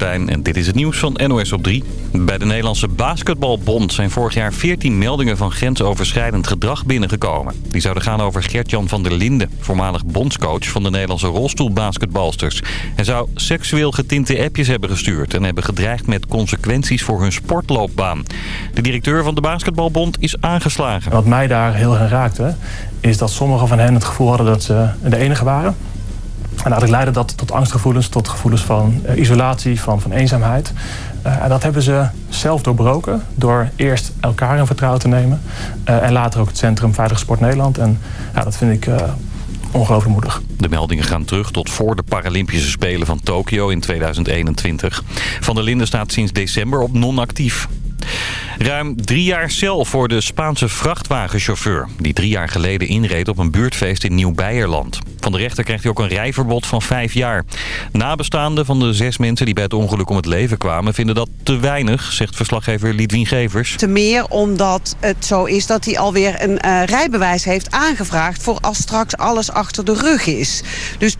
En dit is het nieuws van NOS op 3. Bij de Nederlandse Basketbalbond zijn vorig jaar 14 meldingen van grensoverschrijdend gedrag binnengekomen. Die zouden gaan over Gert-Jan van der Linden, voormalig bondscoach van de Nederlandse rolstoelbasketbalsters. Hij zou seksueel getinte appjes hebben gestuurd en hebben gedreigd met consequenties voor hun sportloopbaan. De directeur van de Basketbalbond is aangeslagen. Wat mij daar heel erg raakte, is dat sommigen van hen het gevoel hadden dat ze de enige waren. En eigenlijk leidde dat tot angstgevoelens, tot gevoelens van uh, isolatie, van, van eenzaamheid. Uh, en dat hebben ze zelf doorbroken door eerst elkaar in vertrouwen te nemen. Uh, en later ook het Centrum Veilig Sport Nederland. En ja, dat vind ik ongelooflijk moedig. De meldingen gaan terug tot voor de Paralympische Spelen van Tokio in 2021. Van der Linden staat sinds december op non-actief. Ruim drie jaar cel voor de Spaanse vrachtwagenchauffeur... die drie jaar geleden inreed op een buurtfeest in Nieuw-Beierland. Van de rechter krijgt hij ook een rijverbod van vijf jaar. Nabestaanden van de zes mensen die bij het ongeluk om het leven kwamen... vinden dat te weinig, zegt verslaggever Lidwien Gevers. Te meer omdat het zo is dat hij alweer een uh, rijbewijs heeft aangevraagd... voor als straks alles achter de rug is. Dus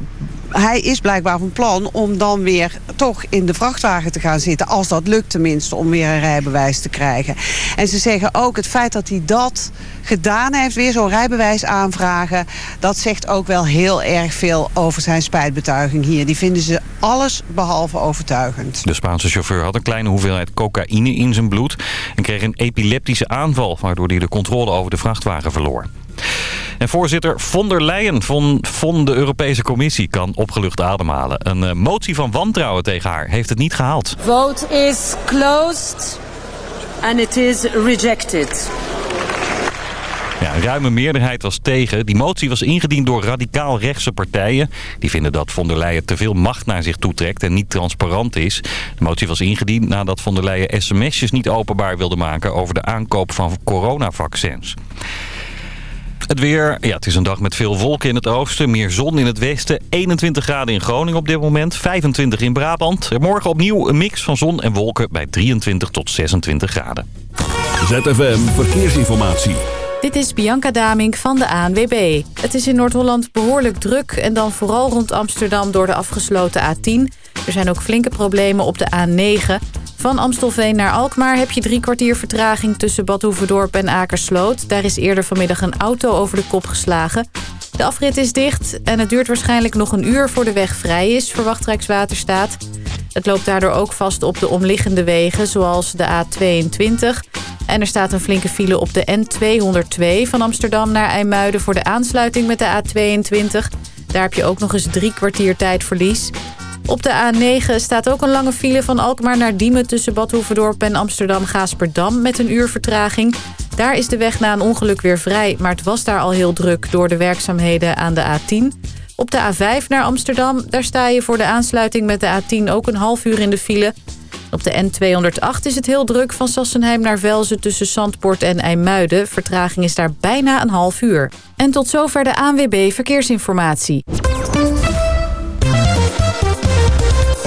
hij is blijkbaar van plan om dan weer toch in de vrachtwagen te gaan zitten. Als dat lukt tenminste, om weer een rijbewijs te krijgen. En ze zeggen ook het feit dat hij dat gedaan heeft, weer zo'n rijbewijs aanvragen... dat zegt ook wel heel erg veel over zijn spijtbetuiging hier. Die vinden ze alles behalve overtuigend. De Spaanse chauffeur had een kleine hoeveelheid cocaïne in zijn bloed... en kreeg een epileptische aanval, waardoor hij de controle over de vrachtwagen verloor. En voorzitter von der Leyen van, van de Europese Commissie kan opgelucht ademhalen. Een uh, motie van wantrouwen tegen haar heeft het niet gehaald. Vote is closed and it is rejected. Ja, een ruime meerderheid was tegen. Die motie was ingediend door radicaal rechtse partijen. Die vinden dat von der Leyen te veel macht naar zich toetrekt en niet transparant is. De motie was ingediend nadat von der Leyen sms'jes niet openbaar wilde maken over de aankoop van coronavaccins. Het weer, ja, het is een dag met veel wolken in het oosten, meer zon in het westen. 21 graden in Groningen op dit moment, 25 in Brabant. Morgen opnieuw een mix van zon en wolken bij 23 tot 26 graden. ZFM Verkeersinformatie. Dit is Bianca Damink van de ANWB. Het is in Noord-Holland behoorlijk druk en dan vooral rond Amsterdam door de afgesloten A10. Er zijn ook flinke problemen op de A9. Van Amstelveen naar Alkmaar heb je drie kwartier vertraging tussen Bad Hoeverdorp en Akersloot. Daar is eerder vanmiddag een auto over de kop geslagen. De afrit is dicht en het duurt waarschijnlijk nog een uur voor de weg vrij is, verwacht Rijkswaterstaat. Het loopt daardoor ook vast op de omliggende wegen, zoals de A22. En er staat een flinke file op de N202 van Amsterdam naar IJmuiden voor de aansluiting met de A22. Daar heb je ook nog eens drie kwartier tijdverlies. Op de A9 staat ook een lange file van Alkmaar naar Diemen... tussen Bad Hoeverdorp en Amsterdam-Gaasperdam met een uur vertraging. Daar is de weg na een ongeluk weer vrij, maar het was daar al heel druk... door de werkzaamheden aan de A10. Op de A5 naar Amsterdam, daar sta je voor de aansluiting met de A10 ook een half uur in de file... Op de N208 is het heel druk van Sassenheim naar Velzen tussen Zandpoort en IJmuiden. Vertraging is daar bijna een half uur. En tot zover de ANWB Verkeersinformatie.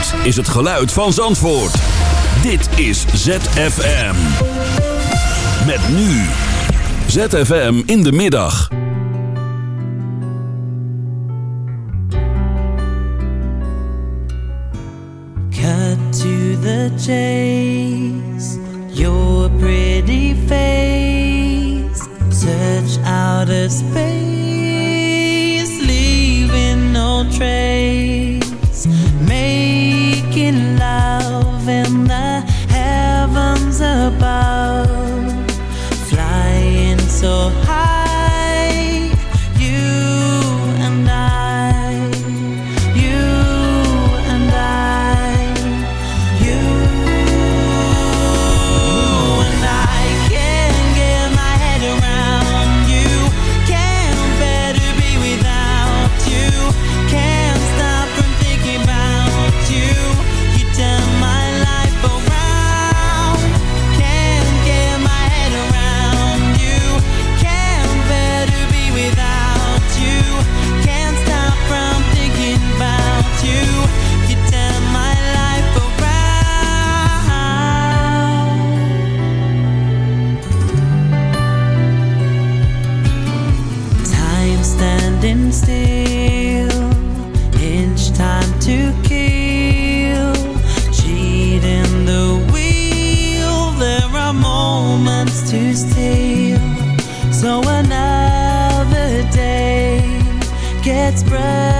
Dit is het geluid van Zandvoort. Dit is ZFM. Met nu. ZFM in de middag. Cut to the chase. Your pretty face. Search out a space. Leaving no trace. Making love in the heavens above. Flying so let's break.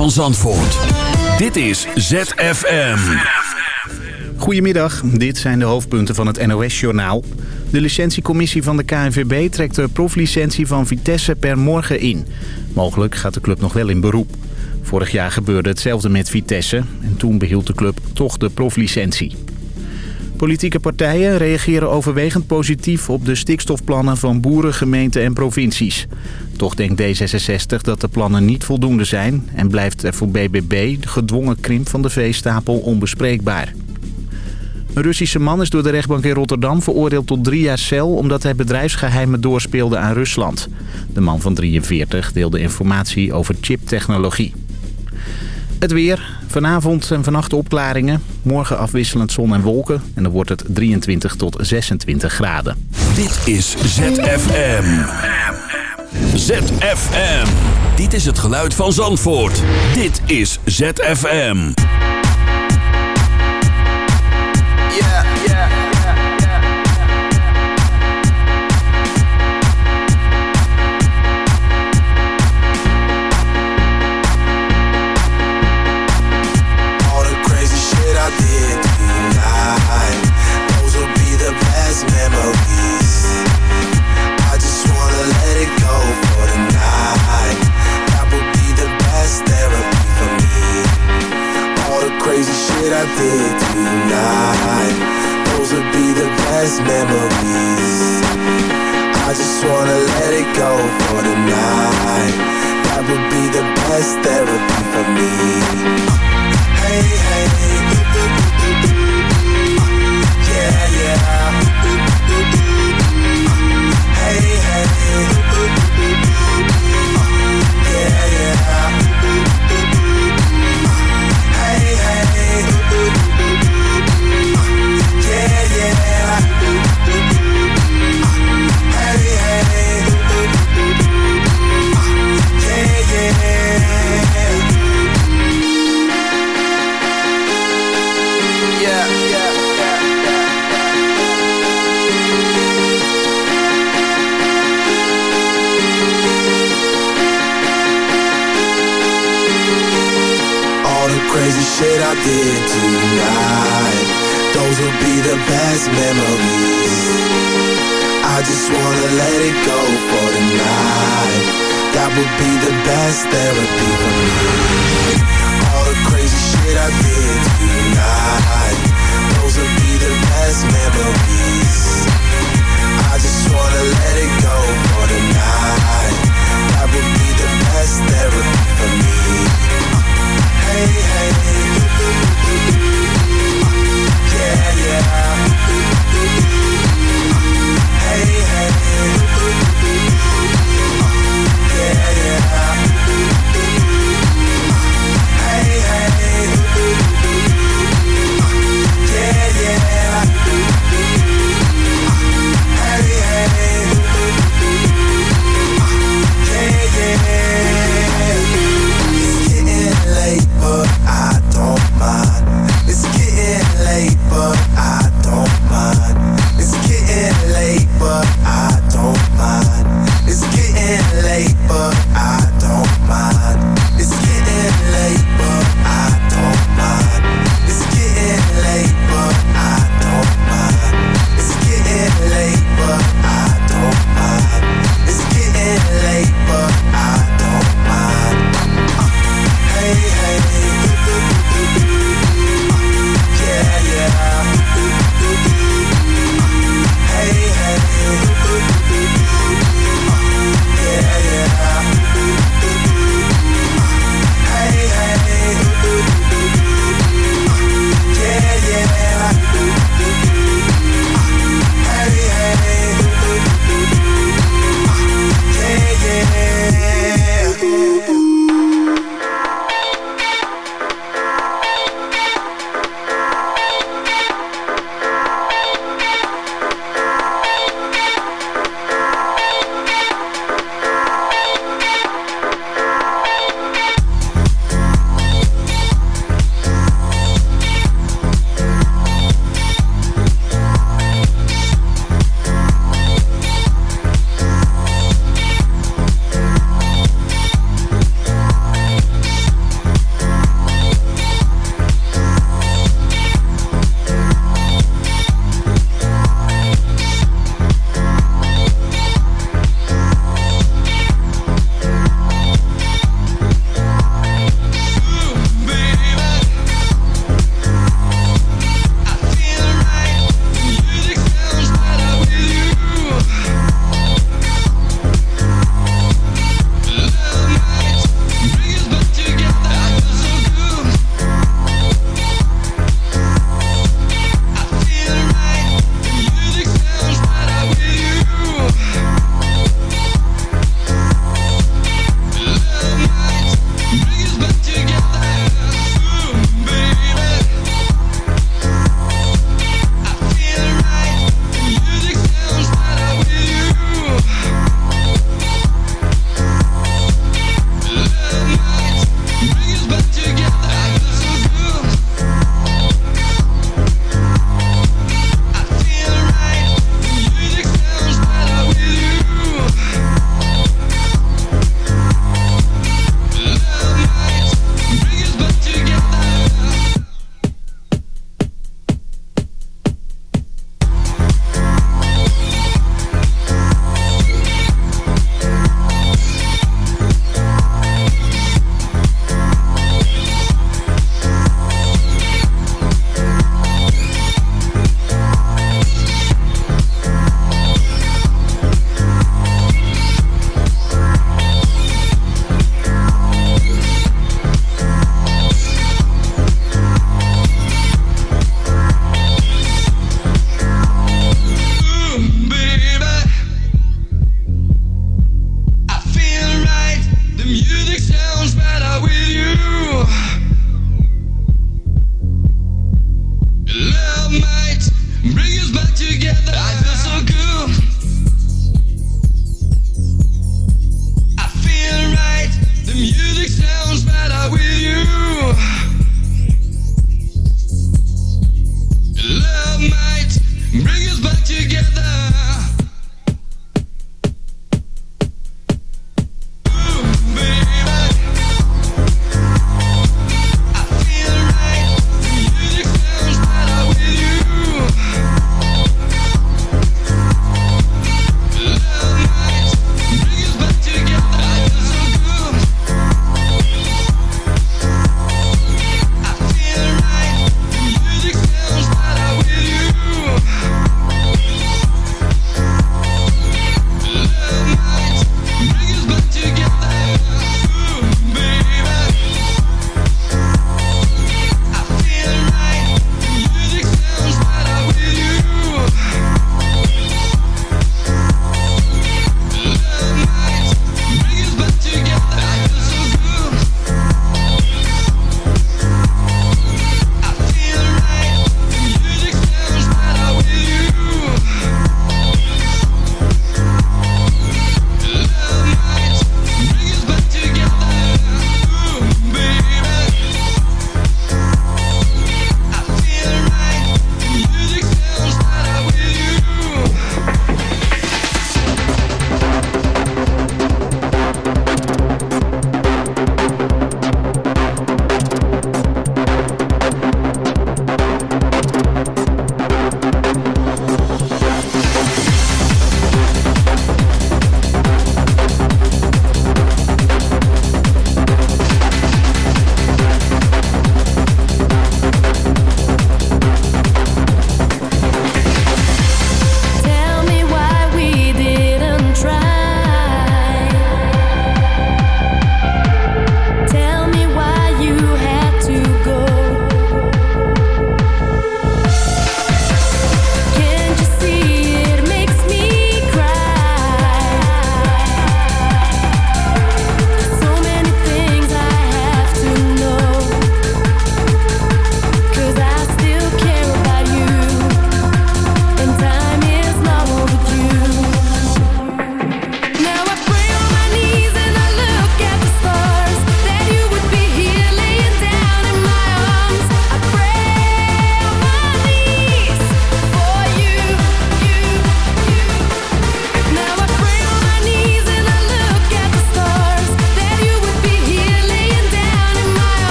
Van Zandvoort. Dit is ZFM. Goedemiddag, dit zijn de hoofdpunten van het NOS-journaal. De licentiecommissie van de KNVB trekt de proflicentie van Vitesse per morgen in. Mogelijk gaat de club nog wel in beroep. Vorig jaar gebeurde hetzelfde met Vitesse en toen behield de club toch de proflicentie. Politieke partijen reageren overwegend positief op de stikstofplannen van boeren, gemeenten en provincies. Toch denkt D66 dat de plannen niet voldoende zijn en blijft er voor BBB de gedwongen krimp van de veestapel onbespreekbaar. Een Russische man is door de rechtbank in Rotterdam veroordeeld tot drie jaar cel... omdat hij bedrijfsgeheimen doorspeelde aan Rusland. De man van 43 deelde informatie over chiptechnologie. Het weer. Vanavond en vannacht opklaringen. Morgen afwisselend zon en wolken. En dan wordt het 23 tot 26 graden. Dit is ZFM. ZFM. Dit is het geluid van Zandvoort. Dit is ZFM.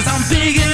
Cause I'm big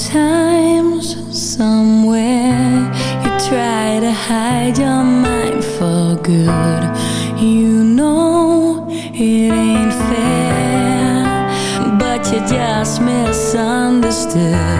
Sometimes, somewhere, you try to hide your mind for good. You know it ain't fair, but you just misunderstood.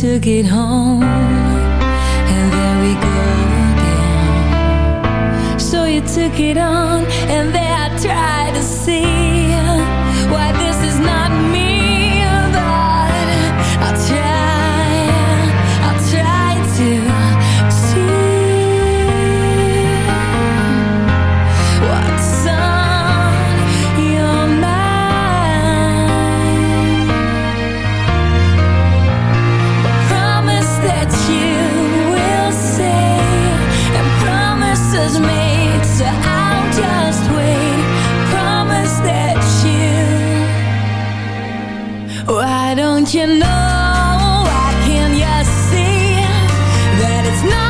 took it home. And there we go again. So you took it on. No. not